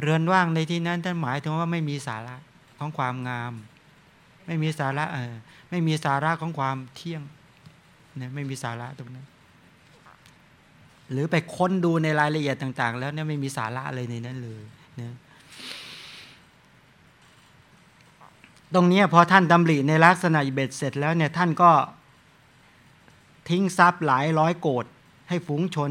เรือนว่างในที่นั้นท่านหมายถึงว่าไม่มีสาระของความงาม ไม่มีสาระเออไม่มีสาระของความเที่ยงนี่ยไม่มีสาระตรงนั้น หรือไปค้นดูในรายละเอียดต่าง ๆ แล้วเนี่ยไม่มีสาระเลยในนั้นเลยเนี่ยตรงนี้พอท่านดำริในลักษณะเบ็ดเสร็จแล้วเนี่ยท่านก็ทิ้งทรัพย์หลายร้อยโกดให้ฝูงชน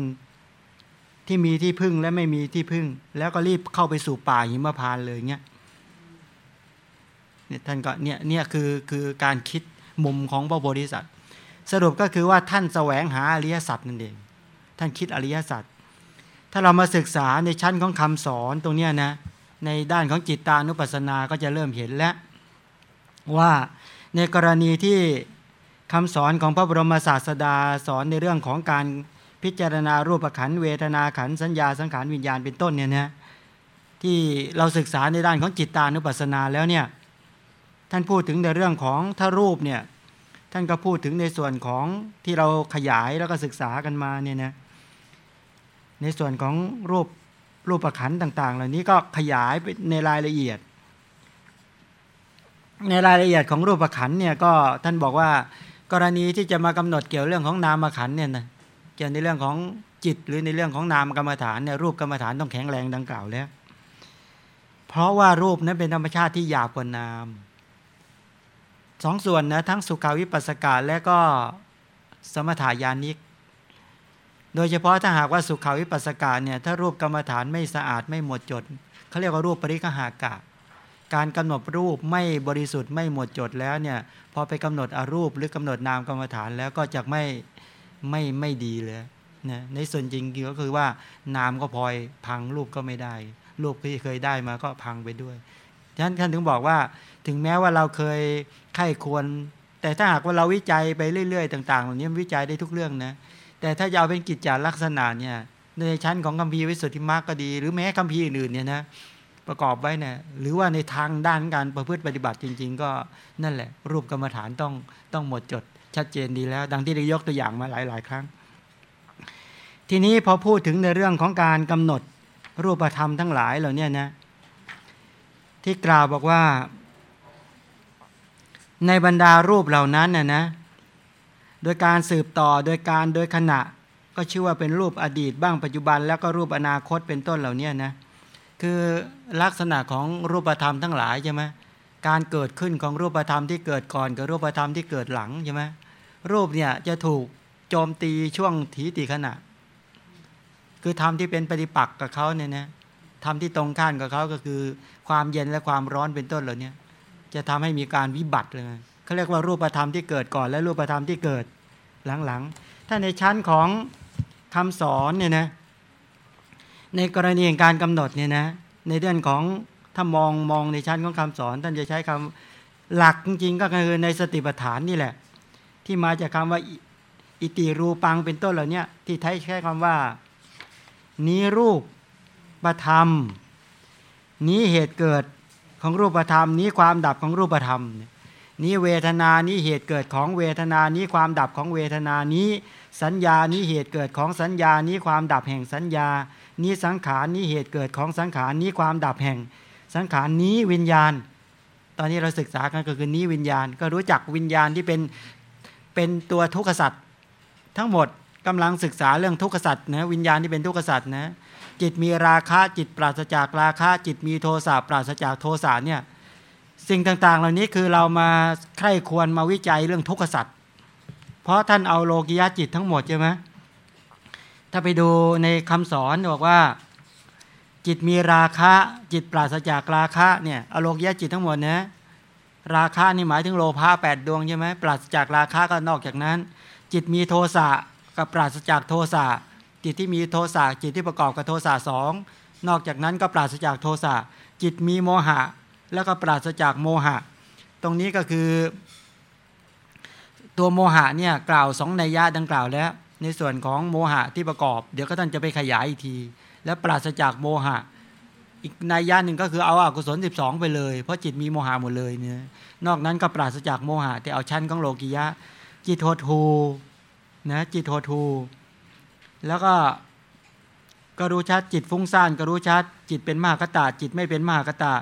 ที่มีที่พึ่งและไม่มีที่พึ่ง แล้วก็รีบเข้าไปสู่ป่าหิมพานเลยเนี่ยเนี่ยท่านก็เนี่ยเนี่ยคือคือการคิดมุมของพระโพธิสัตว์สรุปก็คือว่าท่านแสวงหาอริยสัจนั่นเอง ท่านคิดอริยสัจถ้าเรามาศึกษาในชั้นของคำสอนตรงเนี้ยนะในด้านของจิตตานุปัสสนาก็จะเริ่มเห็นแล้วว่าในกรณีที่คำสอนของพระบรมศาสดาสอนในเรื่องของการ พิจารณารูปขันเวทนาขันสัญญาสังขารวิญญาณเป็นต้นเนี่ยนะที่เราศึกษาในด้านของจิตตานุปัสสนาแล้วเนี่ยท่านพูดถึงในเรื่องของถ้ารูปเนี่ยท่านก็พูดถึงในส่วนของที่เราขยายแล้วก็ศึกษากันมาเนี่ยนะในส่วนของรูปรูปขันต่าง ๆ เหล่านี้ก็ขยายไปในรายละเอียด ในรายละเอียดของรูปขันเนี่ยก็ท่านบอกว่ากรณีที่จะมากำหนดเกี่ยวเรื่องของนามขันเนี่ยนะ เกี่ยวในเรื่องของจิตหรือในเรื่องของนามกรรมฐานเนี่ยรูปกรรมฐานต้องแข็งแรงดังกล่าวแล้ว เพราะว่ารูปนั้นเป็นธรรมชาติที่หยาบกว่านามสองส่วนนะทั้งสุขาวิปัสสกาและก็สมถายานิก โดยเฉพาะถ้าหากว่าสุขาวิปัสสกาเนี่ยถ้ารูปกรรมฐานไม่สะอาดไม่หมดจดเขาเรียกว่ารูปปริคหากะการกำหนดรูปไม่บริสุทธิ์ไม่หมดจดแล้วเนี่ยพอไปกำหนดอรูปหรือกำหนดนามกรรมฐานแล้วก็จะไม่ ไม่ไม่ดีเลยนะในส่วนจริงก็คือว่านามก็พลอยพังรูปก็ไม่ได้ รูปที่เคยได้มาก็พังไปด้วยฉะนั้นท่านถึงบอกว่า ถึงแม้ว่าเราเคยไข้ควร แต่ถ้าหากว่าเราวิจัยไปเรื่อย ๆ ต่างๆเหล่านี้วิจัยได้ทุกเรื่องนะแต่ถ้าจะเอาเป็นกิจจาลักษณะเนี่ยในชั้นของคัมภีร์วิสุทธิมรรคก็ดี หรือแม้คัมภีร์อื่นเนี่ยนะประกอบไว้เนี่ยหรือว่าในทางด้านการประพฤติปฏิบัติจริง ๆ ก็นั่นแหละ รูปกรรมฐานต้องต้องหมดจด ชัดเจนดีแล้ว ดังที่ได้ยกตัวอย่างมาหลาย ๆ ครั้ง ทีนี้พอพูดถึงในเรื่องของการกำหนดรูปธรรมทั้งหลายเหล่านี้นะที่กล่าวบอกว่า ในบรรดารูปเหล่านั้นน่ะนะโดยการสืบต่อโดยการโดยขณะก็ชื่อว่าเป็นรูปอดีตบ้างปัจจุบัน แล้วก็รูปอนาคตเป็นต้นเหล่านี้นะคือลักษณะของรูปธรรมทั้งหลายใช่ไหมการเกิดขึ้นของรูปธรรมที่เกิดก่อนกับรูปธรรมที่เกิดหลังใช่ไหม รูปเนี่ยจะถูกโจมตีช่วงถีติขณะ คือธรรมที่เป็นปฏิปักษ์กับเขาเนี่ยนะธรรมที่ตรงข้ามกับเขาก็คือ ความเย็นและความร้อนเป็นต้นเหล่านี้จะทำให้มีการวิบัติเลยเขาเรียกว่ารูปธรรมที่เกิดก่อน และรูปธรรมที่เกิดหลังๆ ถ้าในชั้นของคำสอนเนี่ยนะในกรณีการกำหนดเนี่ยนะในเรื่องของถ้ามองมองในชั้นของคำสอน ท่านจะใช้คำหลักจริงๆก็คือในสติปัฏฐานนี่แหละ ที่มาจากคาว่าอิติรูปังเป็นต้นเหล่านี้ที่ใช้แค่คำว่า นี้รูปประธรรม นี้เหตุเกิดของรูปธรรม นี้ความดับของรูปธรรม นี้เวทนานี้เหตุเกิดของเวทนานี้ความดับของเวทนานี้ สัญญานี้เหตุเกิดของสัญญานี้ความดับแห่งสัญญา นี้สังขารนี้เหตุเกิดของสังขารนี้ความดับแห่ง สังขารนี้วิญญาณ ตอนนี้เราศึกษากันก็คือนี้วิญญาณ ก็รู้จักวิญญาณที่เป็น เป็นตัวทุกขสัตว์ทั้งหมดกำลังศึกษาเรื่องทุกขสัตว์นะวิญญาณที่เป็นทุกขสัตว์นะจิตมีราคะจิตปราศจากราคะจิตมีโทสะปราศจากโทสะเนี่ยสิ่งต่างๆ เหล่านี้คือเรามาใคร่ควรมาวิจัยเรื่องทุกขสัตว์เพราะท่านเอาโลกิยะจิตทั้งหมดใช่ไหมถ้าไปดูในคำสอนบอกว่า จิตมีราคะจิตปราศจากราคะเนี่ยอโลกยะจิตทั้งหมดนะ ราคะนี่หมายถึงโลภะแปดดวงใช่ไหมปราศจากราคะก็นอกจากนั้น จิตมีโทสะกับปราศจากโทสะจิตที่มีโทสะจิตที่ประกอบกับโทสะสองนอกจากนั้นก็ปราศจากโทสะจิตมีโมหะ แล้วก็ปราศจากโมหะ ตรงนี้ก็คือ ตัวโมหะเนี่ยกล่าวสองนัยยะดังกล่าวแล้ว ในส่วนของโมหะที่ประกอบ เดี๋ยวก็ท่านจะไปขยายอีกที แล้วปราศจากโมหะ อีกนัยยะหนึ่งก็คือเอาอากุศล 12 ไปเลย เพราะจิตมีโมหะหมดเลยเนี่ยนอกนั้นก็ปราศจากโมหะแต่เอาชั้นของโลกิยะ จิตโททูนะจิตโททูแล้วก็ก็รู้ชัดจิตฟุ้งซ่านก็รู้ชัด จิตเป็นมหากตาจิตไม่เป็นมหากตา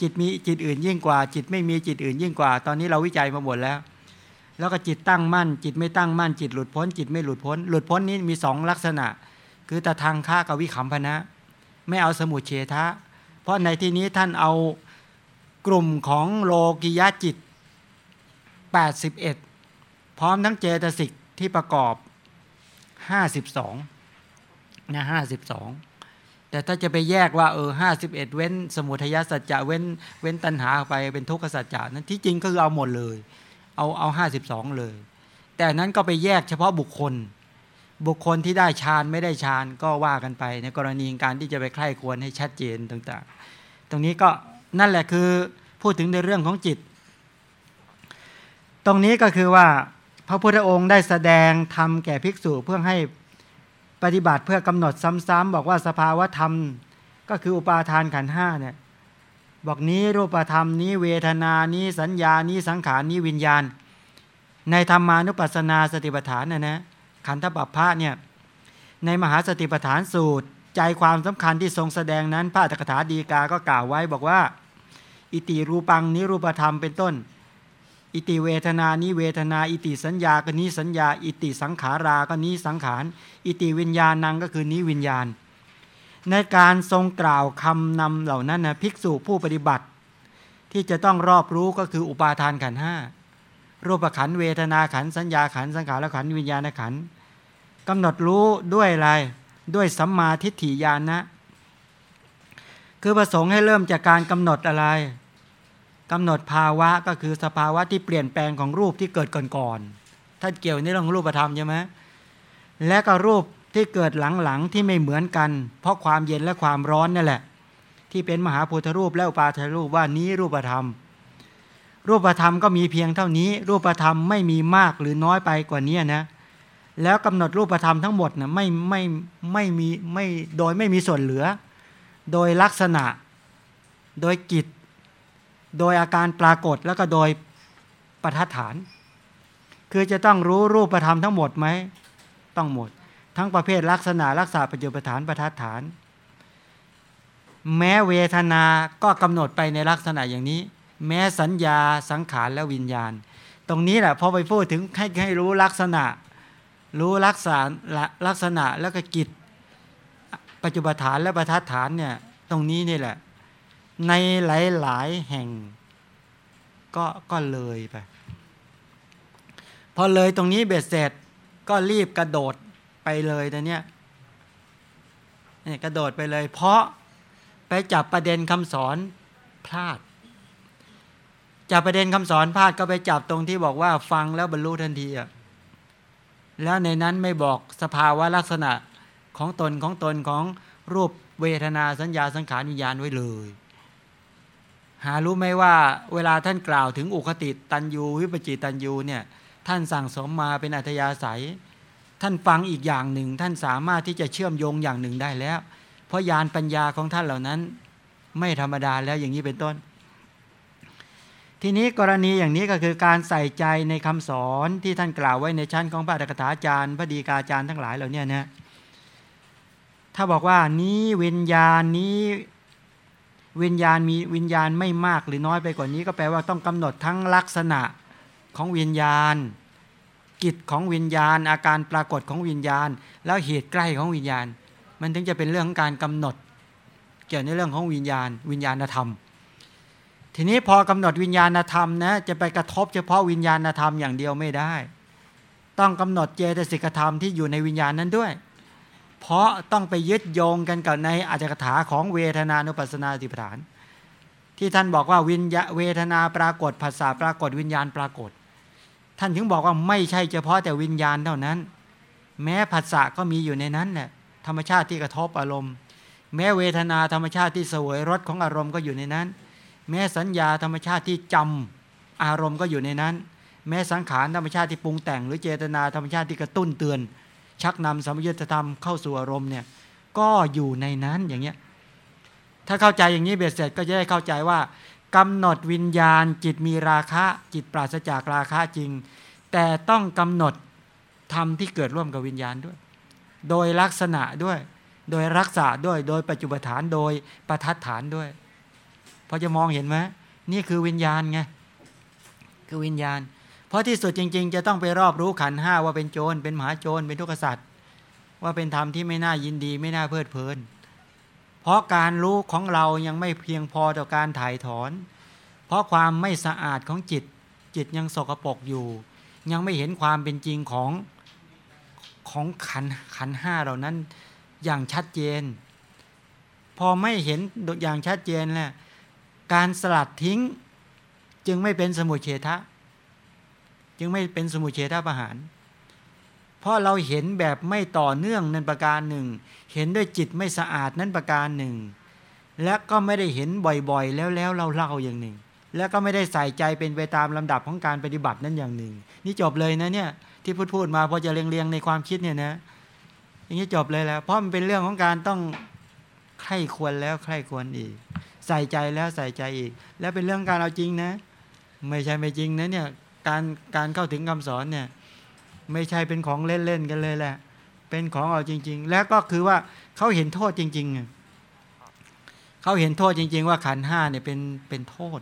จิตมีจิตอื่นยิ่งกว่า จิตไม่มีจิตอื่นยิ่งกว่า ตอนนี้เราวิจัยมาหมดแล้ว แล้วก็จิตตั้งมั่น จิตไม่ตั้งมั่น จิตหลุดพ้น จิตไม่หลุดพ้น หลุดพ้นนี้มีสองลักษณะ คือตะทางค่ากับวิขำพนะ ไม่เอาสมุเฉทะ เพราะในที่นี้ท่านเอากลุ่มของโลกิยะจิต 81 พร้อมทั้งเจตสิกที่ประกอบ 52นะ52 แต่ถ้าจะไปแยกว่าเออ51 เว้น สมุทัยสัจจะเว้นเว้นตัณหาไปเป็นทุกขสัจจะนั้นที่จริงก็คือเอาหมดเลย เอาเอา 52 เลย แต่นั้นก็ไปแยกเฉพาะบุคคล บุคคลที่ได้ฌานไม่ได้ฌานก็ว่ากันไป ในกรณีการที่จะไปใคร่ควรให้ชัดเจนต่างๆ ตรงนี้ก็นั่นแหละคือพูดถึงในเรื่องของจิต ตรงนี้ก็คือว่าพระพุทธองค์ได้แสดงธรรมแก่ภิกษุเพื่อให้ปฏิบัติเพื่อกำหนดซ้ำๆบอกว่าสภาวธรรมก็คืออุปาทานขันห้าเนี่ยบอกนี้รูปธรรมนี้เวทนานี้สัญญานี้สังขารนี้วิญญาณ ในธรรมานุปัสสนาสติปัฏฐานนะนะ ขันธปัปพะเนี่ยในมหาสติปัฏฐานสูตร ใจความสำคัญที่ทรงแสดงนั้นพระตถาดีกาก็กล่าวไว้บอกว่า อิติรูปังนิรูปธรรมเป็นต้น อิติเวทนานี้เวทนา อิติสัญญาก็นี้สัญญา อิติสังขาราก็นี้สังขาร อิติวิญญาณังก็คือนี้วิญญาณ ในการทรงกล่าวคำนำเหล่านั้นนะภิกษุผู้ปฏิบัติ ที่จะต้องรอบรู้ก็คืออุปาทานขันห้า รูปขันเวทนาขันสัญญาขันสังขารขันวิญญาณขันกำหนดรู้ด้วยอะไร ด้วยสัมมาทิฏฐิญาณนะ คือประสงค์ให้เริ่มจากการกำหนดอะไรกำหนดภาวะก็คือสภาวะที่เปลี่ยนแปลงของรูปที่เกิดก่อนๆท่านเกี่ยวในเรื่องรูปธรรมใช่ไหมและก็รูปที่เกิดหลังๆที่ไม่เหมือนกัน เพราะความเย็นและความร้อนนั่นแหละ ที่เป็นมหาพุทธรูปและอุปาทรูปว่านี้รูปธรรม รูปธรรมก็มีเพียงเท่านี้ รูปธรรมไม่มีมากหรือน้อยไปกว่านี้นะแล้วกำหนดรูปธรรมทั้งหมดนะไม่ไม่ไม่มีไม่โดยไม่มีส่วนเหลือ โดยลักษณะ โดยกิจ โดยอาการปรากฏแล้วก็โดยประทัดฐาน คือจะต้องรู้รูปธรรมทั้งหมดไหมต้องหมด ทั้งประเภทลักษณะรักษาปัจจุบันฐานประทัดฐาน แม้เวทนาก็กำหนดไปในลักษณะอย่างนี้ แม้สัญญาสังขารและวิญญาณ ตรงนี้แหละพอไปพูดถึงให้ให้รู้ลักษณะ รู้ลักษณะลักษณะแล้วก็กิจ ปัจจุบันฐานและประทัดฐานเนี่ยตรงนี้นี่แหละ ในหลายๆแห่งก็ก็เลยไปพอเลยตรงนี้เบ็ดเสร็จก็รีบกระโดดไปเลยแต่เนี้ยกระโดดไปเลย เพราะไปจับประเด็นคำสอนพลาด จับประเด็นคำสอนพลาดก็ไปจับตรงที่บอกว่าฟังแล้วบรรลุทันทีอะแล้วในนั้นไม่บอกสภาวะลักษณะของตนของตนของรูปเวทนาสัญญาสังขารวิญญาณไว้เลย หารู้ไหมว่าเวลาท่านกล่าวถึงอุคติตันยูวิปจิตันยูเนี่ยท่านสั่งสมมาเป็นอัธยาศัย ท่านฟังอีกอย่างหนึ่ง ท่านสามารถที่จะเชื่อมโยงอย่างหนึ่งได้แล้ว เพราะยานปัญญาของท่านเหล่านั้น ไม่ธรรมดาแล้วอย่างนี้เป็นต้น ทีนี้กรณีอย่างนี้ก็คือการใส่ใจในคำสอนที่ท่านกล่าวไว้ในชั้นของพระอัฏฐกถาจารย์พระดีกาจารย์ทั้งหลายเหล่านี้นะถ้าบอกว่านี้วิญญาณนี้วิญญาณมีวิญญาณไม่มากหรือน้อยไปกว่านี้ ก็แปลว่าต้องกำหนดทั้งลักษณะของวิญญาณ กิจของวิญญาณ อาการปรากฏของวิญญาณ แล้วเหตุใกล้ของวิญญาณ มันถึงจะเป็นเรื่องของการกำหนด เกี่ยวในเรื่องของวิญญาณ วิญญาณธรรม ทีนี้พอกำหนดวิญญาณธรรมนะจะไปกระทบเฉพาะวิญญาณธรรมอย่างเดียวไม่ได้ ต้องกำหนดเจตสิกธรรมที่อยู่ในวิญญาณนั้นด้วย เพราะต้องไปยึดโยงกันกับในอาจกถาของเวทนานุปัสนาติปฐาน ที่ท่านบอกว่าวิญญาเวทนาปรากฏภาษาปรากฏวิญญาณปรากฏ ท่านถึงบอกว่าไม่ใช่เฉพาะแต่วิญญาณเท่านั้น แม้ภาษาก็มีอยู่ในนั้นแหละธรรมชาติที่กระทบอารมณ์ แม้เวทนาธรรมชาติที่สวยรสของอารมณ์ก็อยู่ในนั้น แม้สัญญาธรรมชาติที่จำอารมณ์ก็อยู่ในนั้น แม้สังขารธรรมชาติที่ปรุงแต่ง หรือเจตนาธรรมชาติที่กระตุ้นเตือน ชักนำสมยุทธธรรมเข้าสู่อารมณ์เนี่ยก็อยู่ในนั้นอย่างเงี้ยถ้าเข้าใจอย่างนี้เบ็ดเสร็จก็จะได้เข้าใจว่ากำหนดวิญญาณ จิตมีราคะจิตปราศจากราคะจริง แต่ต้องกำหนดธรรมที่เกิดร่วมกับวิญญาณด้วย โดยลักษณะด้วย โดยรักษาด้วยโดยปัจจุบฐานโดยประทัดฐานด้วย พอจะมองเห็นไหมนี่คือวิญญาณไงคือวิญญาณ เพราะที่สุดจริง ๆ จะต้องไปรอบรู้ขันห้าว่าเป็นโจรเป็นมหาโจรเป็นทุกขสัตว์ว่าเป็นธรรมที่ไม่น่ายินดี ไม่น่าเพลิดเพลิน เพราะการรู้ของเรายังไม่เพียงพอต่อการถ่ายถอน เพราะความไม่สะอาดของจิต จิตยังสกปรกอยู่ ยังไม่เห็นความเป็นจริงของของขันขันห้าเหล่านั้นอย่างชัดเจน พอไม่เห็นอย่างชัดเจนแล้ว การสลัดทิ้ง จึงไม่เป็นสมุเฉทะ จึงไม่เป็นสมุเฉทะประหาร เพราะเราเห็นแบบไม่ต่อเนื่องนั้นประการหนึ่ง เห็นด้วยจิตไม่สะอาดนั้นประการหนึ่ง และก็ไม่ได้เห็นบ่อยๆ แล้วแล้วเราเล่าอย่างหนึ่ง แล้วก็ไม่ได้ใส่ใจเป็นไปตามลำดับของการปฏิบัตินั้นอย่างหนึ่ง นี่จบเลยนะเนี่ยที่พูดพูดมาพอจะเรียงเรียงในความคิดเนี่ยนะอย่างนี้จบเลยแล้ว เพราะมันเป็นเรื่องของการต้องใคร่ควรแล้วใคร่ควรอีก ใส่ใจแล้วใส่ใจอีก แล้วเป็นเรื่องการเอาจริงนะ ไม่ใช่ไม่จริงนะเนี่ยการการเข้าถึงคำสอนเนี่ยไม่ใช่เป็นของเล่นๆกันเลยแหละ เป็นของเอาจริง ๆ แล้วก็คือว่าเขาเห็นโทษจริงๆเขาเห็นโทษจริง ๆ ว่าขันห้าเนี่ยเป็นเป็นโทษ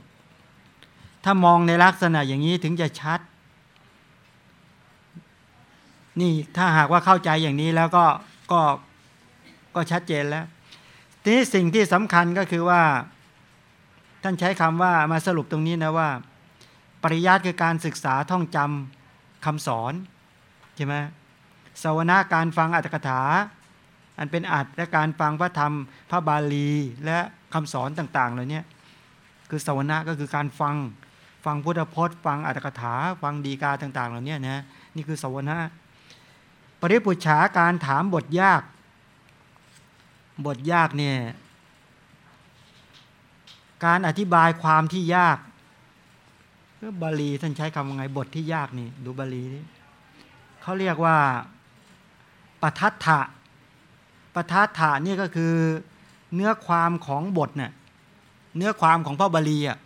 ถ้ามองในลักษณะอย่างนี้ถึงจะชัด นี่ถ้าหากว่าเข้าใจอย่างนี้แล้วก็ก็ก็ชัดเจนแล้ว ทีนี้สิ่งที่สำคัญก็คือว่า ท่านใช้คำว่ามาสรุปตรงนี้นะว่า ปริยัติคือการศึกษาท่องจำคำสอนใช่ไหมสวนาการฟังอัตถกถา อันเป็นอัตและการฟังพระธรรม พระบาลีและคำสอนต่างๆเหล่านี้คือสวนาก็คือการฟังฟังพุทธพจน์ ฟังอัตถกถา ฟังดีกาต่าง ๆ เหล่านี้นะนี่คือสวนาปริปุชาการถามบทยาก บทยากเนี่ยการอธิบายความที่ยากก็บาลีท่านใช้คำว่าไงบทที่ยากนี่ ดูบาลีนี่เขาเรียกว่าปัทัตถะปัทัตถะนี่ก็คือเนื้อความของบทเนี่ยเนื้อความของพระบาลีอะ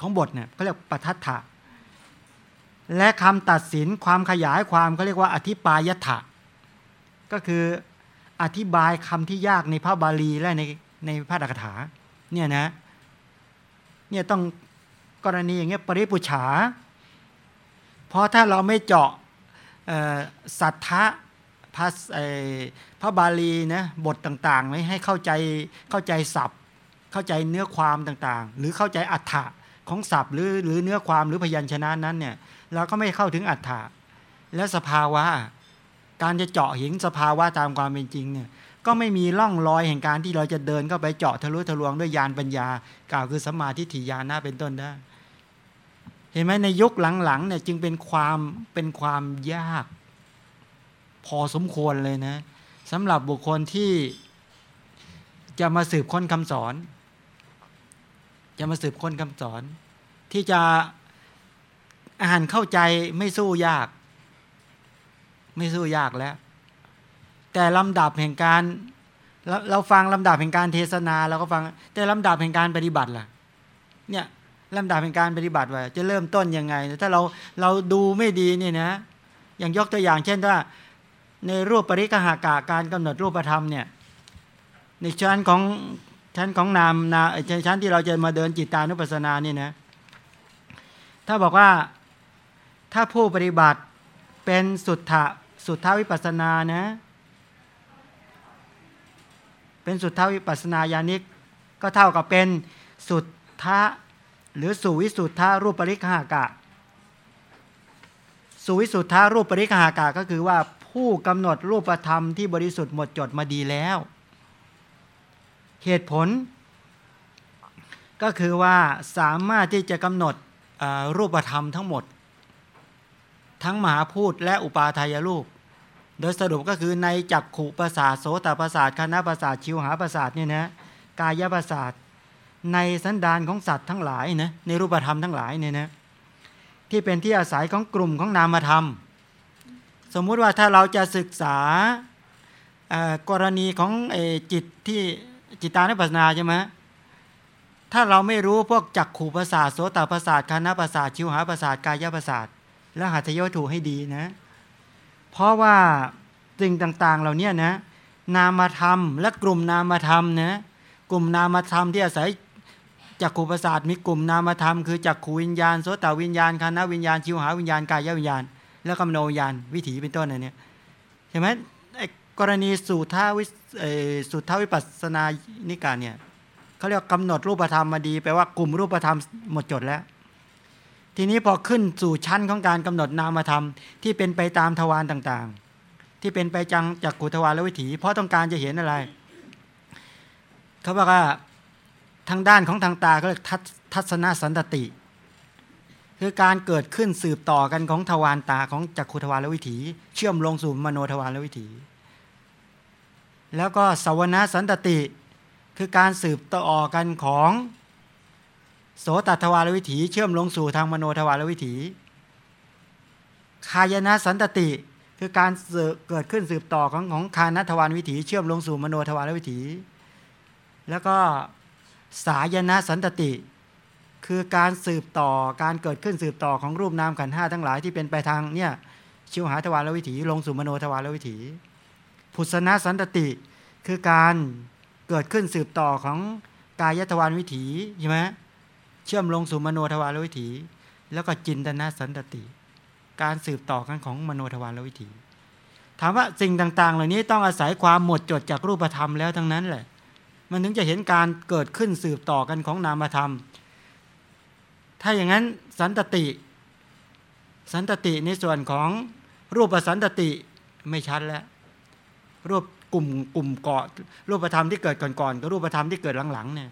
ของบทเนี่ยเขาเรียกปัทัตถะและคำตัดสินความขยายความเขาเรียกว่าอธิปายถะก็คือ อธิบายคำที่ยากในพระบาลีและในในพระดักถาเนี่ยนะเนี่ยต้องกรณีอย่างเงี้ยปริปุชาเพราะถ้าเราไม่เจาะสัทธะพระพระบาลีนะบทต่างๆไว้ให้เข้าใจเข้าใจศัพท์ เข้าใจเนื้อความต่างๆ หรือเข้าใจอัฏฐะของศัพท์หรือหรือเนื้อความหรือพยัญชนะนั้นเนี่ยเราก็ไม่เข้าถึงอัฏฐะและสภาวะ การจะเจาะเห็นสภาวะตามความเป็นจริงเนี่ยก็ไม่มีร่องรอยแห่งการที่เราจะเดินเข้าไปเจาะทะลุทะลวงด้วยยานปัญญากล่าวคือสมาธิถิยานะเป็นต้นได้ เห็นไหมในยุคหลังๆเนี่ยจึงเป็นความเป็นความยาก พอสมควรเลยนะสำหรับบุคคลที่จะมาสืบค้นคำสอน จะมาสืบค้นคำสอน ที่จะอ่านเข้าใจไม่สู้ยาก ไม่สู้ยากแล้ว แต่ลำดับแห่งการเราเราฟังลำดับแห่งการเทศนาเราก็ฟัง แต่ลำดับแห่งการปฏิบัติล่ะ เนี่ยลำดับแห่งการปฏิบัติว่า จะเริ่มต้นยังไง ถ้าเราเราดูไม่ดีนี่นะ อย่างยกตัวอย่างเช่นว่า ในรูปปริกหากาการกำหนดรูปธรรมเนี่ยในชั้นของชั้นของนามนาชั้นที่เราจะมาเดินจิตตานุปัสสนานี่นะถ้าบอกว่าถ้าผู้ปฏิบัติเป็นสุทธะ สุทธาวิปัสนานะ เป็นสุทธาวิปัสนาญาณิก ก็เท่ากับเป็นสุทธะหรือสุวิสุทธารูปปริคหากะ สุวิสุทธารูปปริคหากะก็คือว่าผู้กำหนดรูปธรรมที่บริสุทธิ์หมดจดมาดีแล้ว เหตุผล ก็คือว่าสามารถที่จะกำหนดรูปธรรมทั้งหมด ทั้งมหาพูดและอุปาทายรูป โดยสรุปก็คือในจักขุประสาทโสตประสาทคณะประสาทชิวหาประสาทเนี่ยนะกายประสาทในสันดานของสัตว์ทั้งหลายนะในรูปธรรมทั้งหลายเนี่ยนะที่เป็นที่อาศัยของกลุ่มของนามธรรม สมมุติว่าถ้าเราจะศึกษากรณีของจิตที่จิตานุปัสนาใช่ไหมถ้าเราไม่รู้พวกจักขู่ประสาทโสตประสาทคณะประสาทชิวหาประสาทกายประสาทและหัตถยถูให้ดีนะ เพราะว่าสิ่งต่างๆเหล่านี้นะนามธรรม และกลุ่มนามธรรมนะกลุ่มนามธรรมที่อาศัยจักขูประสาทมีกลุ่มนามธรรมคือจักขูวิญญาณโสตวิญญาณคณะวิญญาณชิวหาวิญญาณกายวิญญาณ แล้วก็มโนวิญญาณวิถีเป็นต้นอะไรเนี่ยใช่ไหมกรณีสูตรท่าวิสูตรท่าวิปัสนานิการเนี่ยเขาเรียกกำหนดรูปธรรมมาดีแปลว่ากลุ่มรูปธรรมหมดจดแล้ว ทีนี้พอขึ้นสู่ชั้นของการกำหนดนามธรรม ที่เป็นไปตามทวารต่างๆ ที่เป็นไปจังจากกุทวารและวิถี เพราะต้องการจะเห็นอะไร เขาบอกว่าทางด้านของทางตาก็เรียกทัศนสันตติ คือการเกิดขึ้นสืบต่อกันของทวารตาของจักขุทวารและวิถี เชื่อมลงสู่มโนทวารและวิถี แล้วก็สวนาสันตติ คือการสืบต่อกันของ โสตทวารวิถีเชื่อมลงสู่ทางมโนทวารวิถีฆายนาสันตติคือการเกิดขึ้นสืบต่อของของฆานทวารวิถีเชื่อมลงสู่มโนทวารวิถี แล้วก็สายนาสันตติ คือการสืบต่อการเกิดขึ้นสืบต่อของรูปนามขันห้าทั้งหลายที่เป็นไปทางเนี่ยชิวหาทวารวิถี ลงสู่มโนทวารวิถี ผุสนาสันตติ คือการเกิดขึ้นสืบต่อของกายทวารวิถีใช่ไหม เชื่อมลงสู่มโนทวารวิถี แล้วก็จินตนาสันตติ การสืบต่อกันของมโนทวารวิถี ถามว่าสิ่งต่าง ๆ เหล่านี้ต้องอาศัยความหมดจดจากรูปธรรมแล้วทั้งนั้นแหละ มันถึงจะเห็นการเกิดขึ้นสืบต่อกันของนามธรรม ถ้าอย่างนั้นสันตติ สันตติในส่วนของรูปสันตติไม่ชัดแล้วรูปกลุ่มกลุ่มเกาะรูปธรรมที่เกิดก่อนๆกับรูปธรรมที่เกิดหลังๆเนี่ย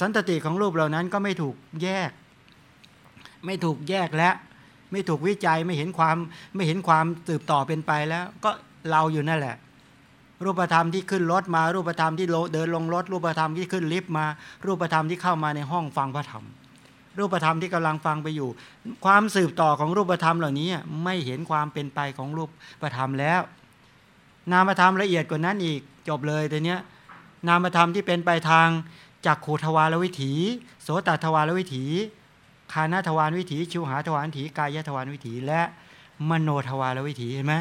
สันตติของรูปเหล่านั้นก็ไม่ถูกแยก ไม่ถูกแยกและไม่ถูกวิจัยไม่เห็นความไม่เห็นความสืบต่อเป็นไปแล้ว ก็เราอยู่นั่นแหละ รูปธรรมที่ขึ้นรถมา รูปธรรมที่เดินลงรถ รูปธรรมที่ขึ้นลิฟต์มา รูปธรรมที่เข้ามาในห้องฟังพระธรรม รูปธรรมที่กำลังฟังไปอยู่ ความสืบต่อของรูปธรรมเหล่านี้ไม่เห็นความเป็นไปของรูปธรรมแล้ว นามธรรมละเอียดกว่านั้นอีกจบเลยแต่เนี้ยนามธรรมที่เป็นไปทาง จากขูทวารวิถี โสตทวารวิถี คานาทวารวิถี ชิวหาทวารวิถี กายทวารวิถี และมโนทวารวิถีเห็นไหม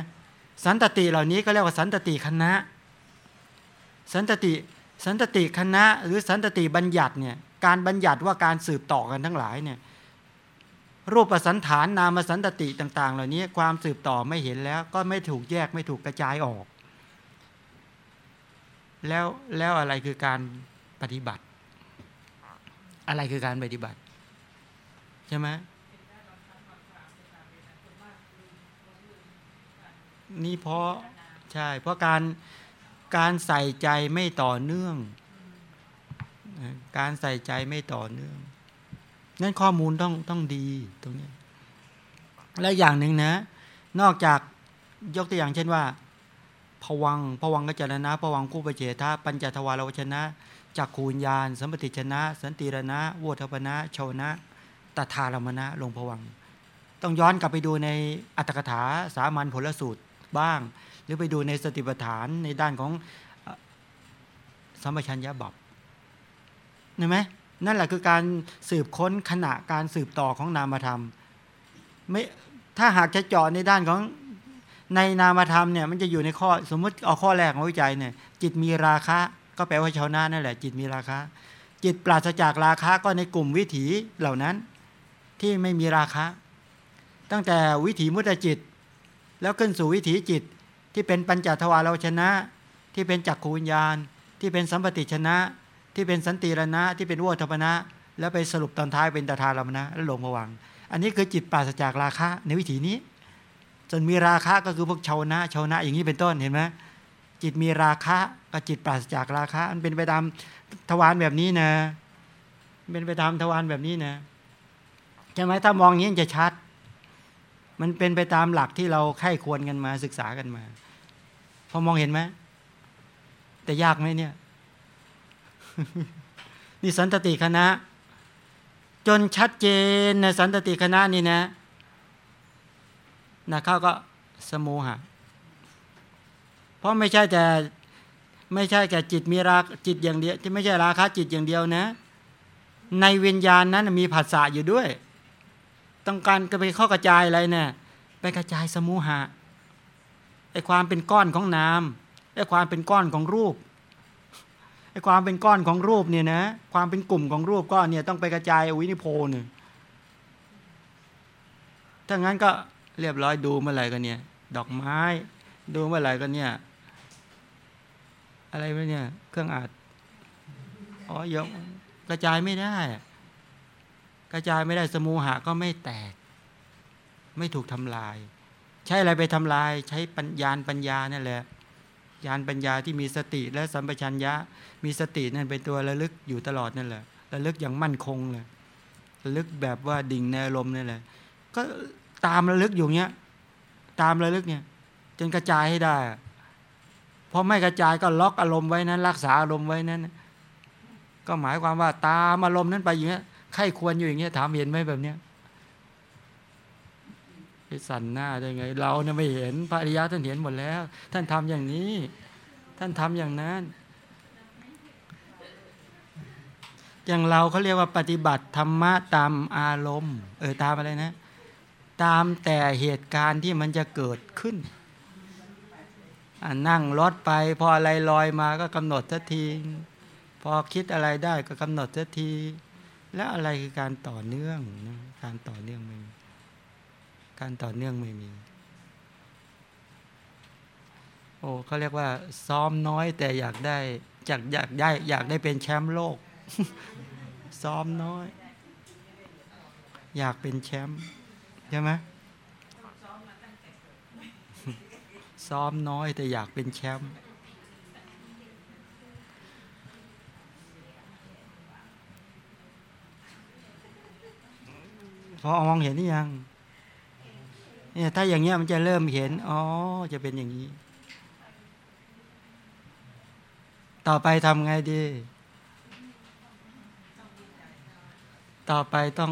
สันตติเหล่านี้ก็เรียกว่าสันตติคณะ สันตติสันตติคณะ หรือสันตติบัญญัติเนี่ยการบัญญัติว่าการสืบต่อกันทั้งหลายเนี่ยรูปสันฐานนามสันตติต่าง ๆ เหล่านี้ความสืบต่อไม่เห็นแล้ว ก็ไม่ถูกแยกไม่ถูกกระจายออก แล้วแล้วอะไรคือการปฏิบัติ อะไรคือการปฏิบัติ ใช่ไหมนี่เพราะใช่ เพราะการการใส่ใจไม่ต่อเนื่อง การใส่ใจไม่ต่อเนื่อง นั่นข้อมูลต้องต้องดีตรงนี้ และอย่างหนึ่งนะ นอกจากยกตัวอย่างเช่นว่าผวังผวังกัจจนะผวังคู่ปเจทาปัญจทวารวชนะ จักขูญญาณสัมปติชนะ สันติรณะโวทปนะชาวนะตถารมณะลงผวัง ต้องย้อนกลับไปดูในอัตถกถาสามัญผลสูตรบ้าง หรือไปดูในสติปัฏฐานในด้านของสัมปชัญญะบับเห็นไหมนั่นแหละคือการสืบค้นขณะการสืบต่อของนามธรรมไม่ถ้าหากจะเจาะในด้านของในนามธรรมเนี่ยมันจะอยู่ในข้อสมมติเอาข้อแรกมาวิจัยเนี่ยจิตมีราคะ ก็แปลว่าชาวนานั่นแหละ จิตมีราคะ จิตปราศจากราคะก็ในกลุ่มวิถีเหล่านั้นที่ไม่มีราคะ ตั้งแต่วิถีมุตจิต แล้วขึ้นสู่วิถีจิตที่เป็นปัญจทวารชนะ ที่เป็นจักขูวิญญาณ ที่เป็นสัมปติชนะ ที่เป็นสันติรณะ ที่เป็นวัฏพนะ แล้วไปสรุปตอนท้ายเป็นตถารมนะแล้วลงมาวัง อันนี้คือจิตปราศจากราคะในวิถีนี้ จนมีราคะก็คือพวกชาวนะชาวนะอย่างนี้เป็นต้นเห็นไหม จิตมีราคะกับจิตปราศจากราคะมันเป็นไปตามทวารแบบนี้นะ เป็นไปตามทวารแบบนี้นะใช่ไหมถ้ามองอย่างนี้จะชัด มันเป็นไปตามหลักที่เราไข้ควรกันมาศึกษากันมา พอมองเห็นไหมแต่ยากไหมเนี่ย นี่สันตติคณะ จนชัดเจนในสันตติคณะนี่นะนะเขาก็สมูหะ ราะไม่ใช่แต่ไม่ใช่แค่จิตมีราจิตอย่างเดียวที่ไม่ใช่ราคะจิตอย่างเดียวนะ ในวิญญาณนั้นมีผัสสะอยู่ด้วย ต้องการจะไปข้อกระจายอะไรเนี่ยไปกระจายสมุหะไอความเป็นก้อนของน้ไอ้ความเป็นก้อนของรูปไอ้ความเป็นก้อนของรูปเนี่ยนะความเป็นกลุ่มของรูปก้อนเนี่ยต้องไปกระจายวินิโพนึงถ้างั้นก็เรียบร้อยดูเมื่อไหร่ก็เนี่ย ดอกไม้ ดูเมื่อไหร่ก็เนี่ย อะไรวะเนี่ย เครื่องอัดอ๋อยกกระจายไม่ได้ กระจายไม่ได้สมูหะก็ไม่แตก ไม่ถูกทำลาย ใช้อะไรไปทำลาย ใช้ปัญญาปัญญานั่นแหละญาณปัญญาที่มีสติและสัมปชัญญะ มีสตินั่นเป็นตัวระลึกอยู่ตลอดนั่นแหละระลึกอย่างมั่นคงเลยระลึกแบบว่าดิ่งในอารมณ์นั่นแหละ ก็ตามระลึกอยู่เนี้ย ตามระลึกเนี่ย จนกระจายให้ได้ พอไม่กระจายก็ล็อกอารมณ์ไว้นั้น รักษาอารมณ์ไว้นั้น ก็หมายความว่าตามอารมณ์นั้นไปอย่างเงี้ยใครควรอยู่อย่างเงี้ยถามเห็นไหมแบบเนี้ยไปสั่นหน้าได้ไง เราเนี่ยไม่เห็นพระอริยะท่านเห็นหมดแล้ว ท่านทำอย่างนี้ ท่านทำอย่างนั้น อย่างเราเขาเรียกว่าปฏิบัติธรรมะตามอารมณ์ เออตามอะไรนะ ตามแต่เหตุการณ์ที่มันจะเกิดขึ้น นั่งรถไป พออะไรลอยมาก็กำหนดทันที พอคิดอะไรได้ก็กำหนดทันที แล้วอะไรคือการต่อเนื่องนะการต่อเนื่องไม่มีการต่อเนื่องไม่มี โอ้เขาเรียกว่า ซ้อมน้อยแต่อยากได้อยากอยากได้ อยากได้เป็นแชมป์โลก ซ้อมน้อย อยากเป็นแชมป์ใช่ไหม ซ้อมน้อยแต่อยากเป็นแชมป์พอมองเห็นนี่ยังเนี่ยถ้าอย่างเงี้ยมันจะเริ่มเห็น อ๋อ จะเป็นอย่างนี้ ต่อไปทำไงดี ต่อไปต้อง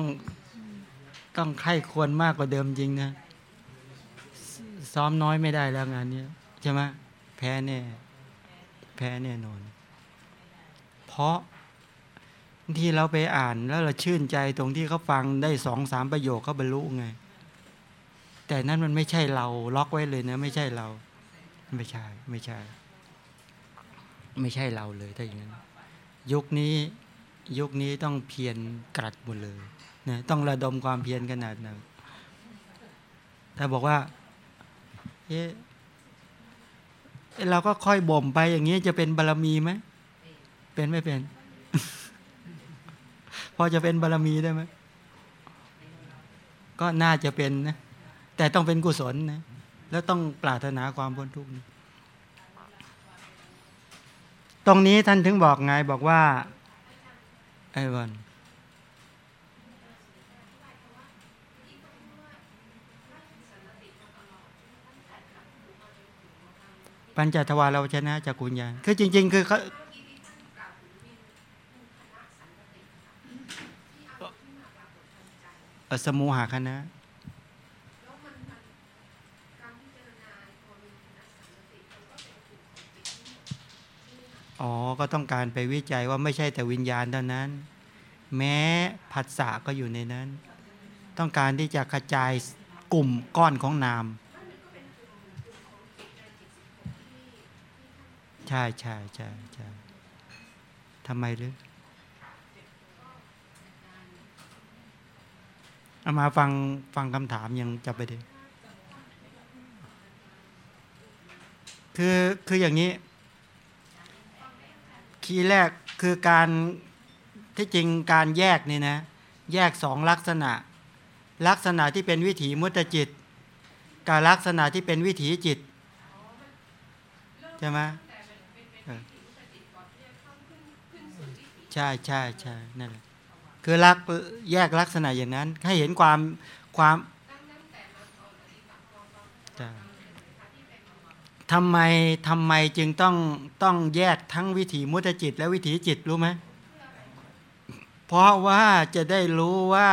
ต้องไข้ควรมากกว่าเดิมจริงนะ ซ้อมน้อยไม่ได้แล้วงานนี้ใช่ไหมแพ้แน่ แพ้แน่นอน เพราะที่เราไปอ่านแล้วเราชื่นใจตรงที่เขาฟังได้สองสามประโยคเขาบรรลุไง แต่นั้นมันไม่ใช่เราล็อกไว้เลยนะ ไม่ใช่เรา ไม่ใช่ ไม่ใช่ ไม่ใช่เราเลยถ้าอย่างนั้น ยุคนี้ยุคนี้ต้องเพียรกรัดหมดเลยนะต้องระดมความเพียรขนาดนั้นถ้าบอกว่า เอ๊ะเราก็ค่อยบ่มไปอย่างนี้จะเป็นบารรมีไหมเป็นไม่เป็น พอจะเป็นบารรมีได้ไหมก็น่าจะเป็นนะแต่ต้องเป็นกุศลนะแล้วต้องปรารถนาความพ้นทุกข์ตรงนี้ท่านถึงบอกไงบอกว่าไอ้วัน ปัญจทวารเราชนะจากกุญญาคือจริง ๆ คือเขาสมูหาคณะอ๋อ ก็ต้องการไปวิจัยว่าไม่ใช่แต่วิญญาณเท่านั้น แม้ผัสสะก็อยู่ในนั้น ต้องการที่จะกระจายกลุ่มก้อนของนาม ใช่ใช่ใช่ใช่ทำไมหรือเอามาฟังฟังคำถามยังจะไปดีคือคืออย่างนี้ คีย์แรกคือการที่จริงการแยกนี่นะ แยกสองลักษณะ ลักษณะที่เป็นวิถีมุตจิต กับลักษณะที่เป็นวิถีจิตใช่ไหม ใช่ใช่ใช่นั่นแหละคือลักแยกลักษณะอย่างนั้น ให้เห็นความความทำไมทำไมจึงต้องต้องแยกทั้งวิถีมุตจิต และวิถีจิตรู้ไหมเพราะว่าจะได้รู้ว่า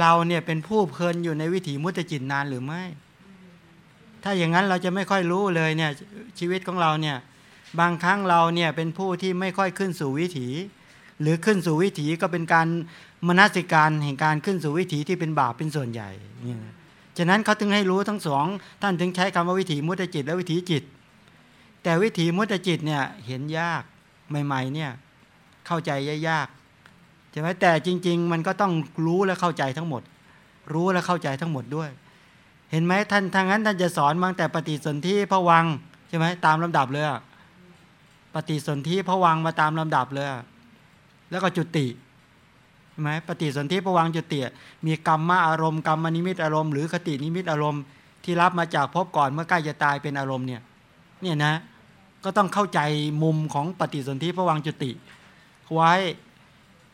เราเนี่ยเป็นผู้เพลินอยู่ในวิถีมุตจิตนานหรือไม่ ถ้าอย่างนั้นเราจะไม่ค่อยรู้เลยเนี่ยชีวิตของเราเนี่ยบางครั้งเราเนี่ยเป็นผู้ที่ไม่ค่อยขึ้นสู่วิถี หรือขึ้นสู่วิถีก็เป็นการมนสิการแห่งการขึ้นสู่วิถีที่เป็นบาปเป็นส่วนใหญ่เนี่ยฉะนั้นเขาถึงให้รู้ทั้งสองท่านถึงใช้คำว่าวิถีมุตจิต และวิถีจิต แต่วิถีมุตจิตเนี่ยเห็นยากใหม่ๆเนี่ยเข้าใจยากใช่ไหมแต่จริง ๆ มันก็ต้องรู้และเข้าใจทั้งหมด รู้และเข้าใจทั้งหมดด้วย เห็นไหมท่านทางนั้นท่านจะสอนบางแต่ปฏิสนธิพวังใช่ไหมตามลำดับเลยปฏิสนธิพวังมาตามลำดับเลย แล้วก็จุติใช่ไหมปฏิสนธิพวังจุติมีกรรมมาอารมณ์กรรมนิมิตอารมณ์หรือคตินิมิตอารมณ์ที่รับมาจากพบก่อนเมื่อใกล้จะตายเป็นอารมณ์เนี่ยเนี่ยนะก็ต้องเข้าใจมุมของปฏิสนธิพวังจุติ ไว้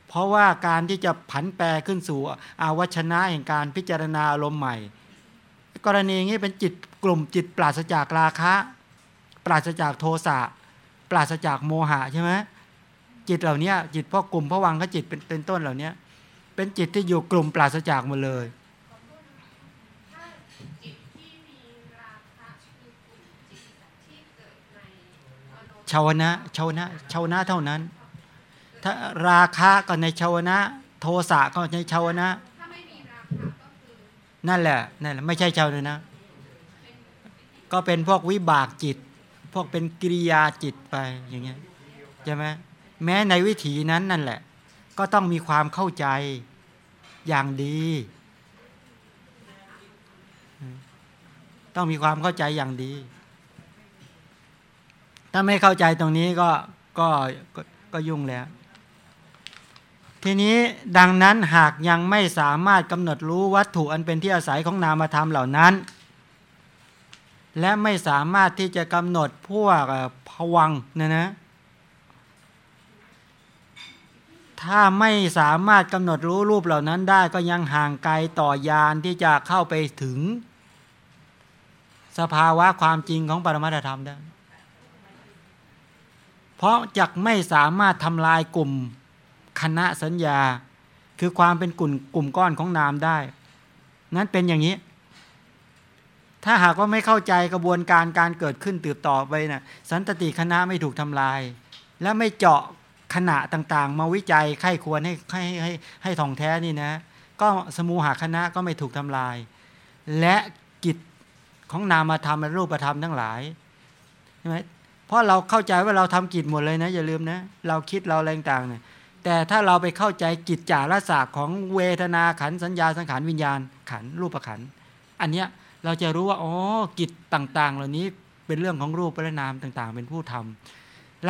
เพราะว่าการที่จะผันแปรขึ้นสู่อาวัชนะแห่งการพิจารณาอารมณ์ใหม่ กรณีนี้เป็นจิตกลุ่มจิตปราศจากราคะ ปราศจากโทสะปราศจากโมหะใช่ไหม จิตเหล่านี้จิตพ่อกลุ่มพระวังขจิตเป็นเป็นต้นเหล่านี้เป็นจิตที่อยู่กลุ่มปราศจากหมดเลยชาวนะชาวนะชาวนะเท่านั้น ถ้าราคะก็ในชาวนะ โทสะก็ในชาวนะนั่นแหละนั่นแหละไม่ใช่ชาวนะ ก็เป็นพวกวิบากจิต พวกเป็นกิริยาจิตไปอย่างเงี้ยใช่ไหม แม้ในวิถีนั้นนั่นแหละ ก็ต้องมีความเข้าใจอย่างดี ต้องมีความเข้าใจอย่างดี ถ้าไม่เข้าใจตรงนี้ก็ก็ก็ยุ่งแล้ว ทีนี้ดังนั้นหากยังไม่สามารถกำหนดรู้วัตถุอันเป็นที่อาศัยของนามธรรมเหล่านั้น และไม่สามารถที่จะกำหนดพวกผวังนะนะ ถ้าไม่สามารถกำหนดรู้รูปเหล่านั้นได้ก็ยังห่างไกลต่อยานที่จะเข้าไปถึง สภาวะความจริงของปรมัตธรรมได้ เพราะจักไม่สามารถทำลายกลุ่มคณะสัญญา คือความเป็นกลุ่มกลุ่มก้อนของนามได้ นั้นเป็นอย่างนี้ ถ้าหากว่าไม่เข้าใจกระบวนการการเกิดขึ้นตืบต่อไปนะ่ะสันตติคณะไม่ถูกทำลาย และไม่เจาะ ขณะต่างๆ มาวิจัยไข้ควรให้ให้ให้ให้ทองแท้นี่นะ ก็สมูหคณะก็ไม่ถูกทำลาย และกิจของนามธรรมและรูปธรรมทั้งหลายใช่ไหมเพราะเราเข้าใจว่าเราทำกิจหมดเลยนะอย่าลืมนะเราคิดเราแรงต่างเนี่ยแต่ถ้าเราไปเข้าใจกิจจาระศาสตร์ของเวทนาขันสัญญาสังขารวิญญาณขันรูปขันอันเนี้ยเราจะรู้ว่าอ๋อกิจต่างๆ เหล่านี้เป็นเรื่องของรูปและนามต่างๆ เป็นผู้ทำ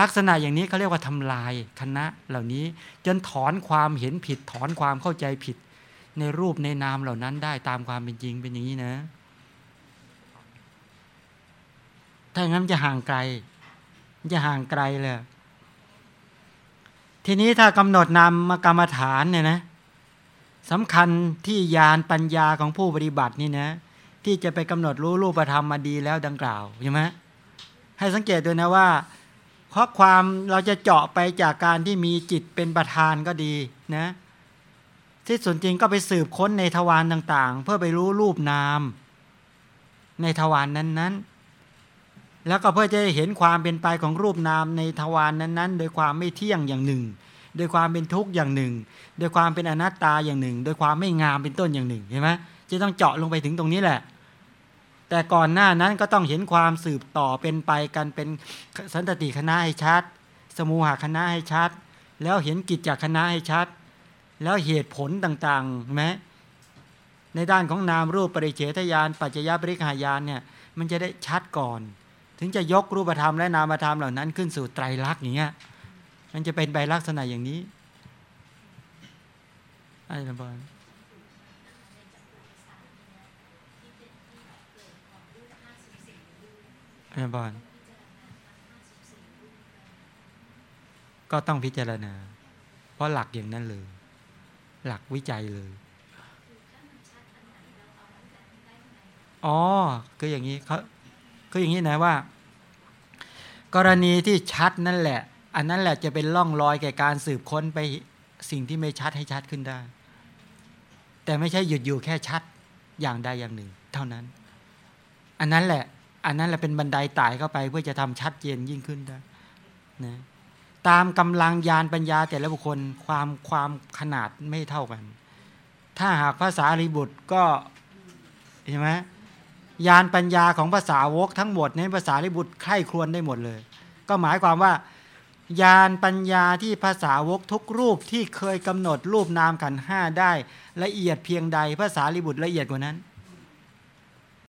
ลักษณะอย่างนี้เขาเรียกว่าทำลายคณะเหล่านี้จนถอนความเห็นผิด ถอนความเข้าใจผิด ในรูปในนามเหล่านั้นได้ตามความเป็นจริงเป็นอย่างนี้นะ ถ้าอย่างนั้นจะห่างไกล จะห่างไกลเลยทีนี้ถ้ากำหนดนามกรรมฐานเนี่ยนะสำคัญที่ยานปัญญาของผู้ปฏิบัตินี่นะ ที่จะไปกำหนดรู้รูปธรรมมาดีแล้วดังกล่าวใช่ไหมให้สังเกตด้วยนะว่า ข้อความเราจะเจาะไปจากการที่มีจิตเป็นประธานก็ดีนะที่ส่วนจริงก็ไปสืบค้นในทวารต่างๆ เพื่อไปรู้รูปนาม ในทวารนนั้นๆ แล้วก็เพื่อจะเห็นความเป็นไปของรูปนามในทวารนนั้นๆ โดยความไม่เที่ยงอย่างหนึ่ง โดยความเป็นทุกข์อย่างหนึ่ง โดยความเป็นอนัตตาอย่างหนึ่ง โดยความไม่งามเป็นต้นอย่างหนึ่งเห็นไหมจะต้องเจาะลงไปถึงตรงนี้แหละ แต่ก่อนหน้านั้นก็ต้องเห็นความสืบต่อเป็นไปกันเป็นสันตติคณะให้ชัด สมูหคณะให้ชัด แล้วเห็นกิจจากคณะให้ชัด แล้วเหตุผลต่างๆไหมในด้านของนามรูปปริเฉทญาณปัจจยปริหายานเนี่ยมันจะได้ชัดก่อน ถึงจะยกรูปธรรมและนามธรรมเหล่านั้นขึ้นสู่ไตรลักษณ์อย่างเงี้ยมันจะเป็นใบลักษณะอย่างนี้ไอ้ระบอน ไอ้ระบอนก็ต้องพิจารณา เพราะหลักอย่างนั้นเลย หลักวิจัยเลย อ๋อ คืออย่างนี้เขาคืออย่างนี้นะว่า กรณีที่ชัดนั่นแหละ อันนั้นแหละจะเป็นล่องรอยแก่การสืบค้นไปสิ่งที่ไม่ชัดให้ชัดขึ้นได้ แต่ไม่ใช่หยุดอยู่แค่ชัดอย่างใดอย่างหนึ่ง เท่านั้น อันนั้นแหละ อันนั้นแหละเป็นบันไดไต่เข้าไปเพื่อจะทำชัดเจนยิ่งขึ้นได้นะตามกำลังยานปัญญาแต่ละบุคคลความความขนาดไม่เท่ากัน ถ้าหากภาษาริบุตรก็ใช่ไหมยานปัญญาของภาษาวกทั้งหมดในภาษาลิบุตรใคร่ครวญได้หมดเลย ก็หมายความว่ายานปัญญาที่ภาษาวกทุกรูปที่เคยกำหนดรูปนามขันห้าได้ละเอียดเพียงใดภาษาลิบุตรละเอียดกว่านั้น